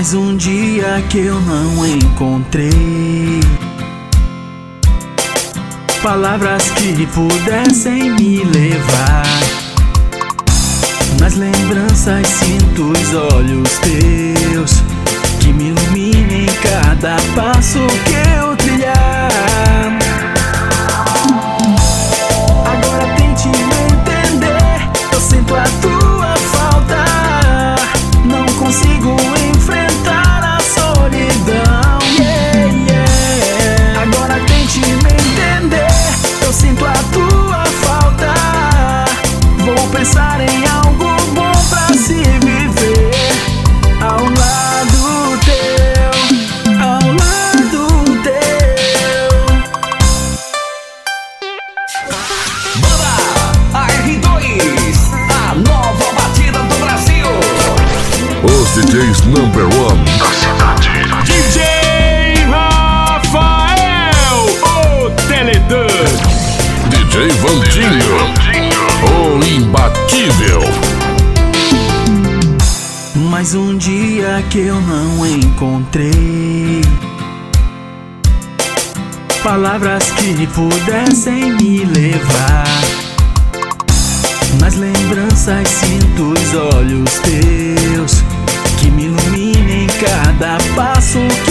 Mais um dia que eu não encontrei palavras que pudessem me levar. Nas lembranças sinto os olhos teus que me iluminem cada passo que eu DJs number one da cidade. DJ Rafael, o Teledã. DJ Vandinho, o imbatível. Mais um dia que eu não encontrei palavras que pudessem me levar. Nas lembranças sinto os olhos teus cada passo que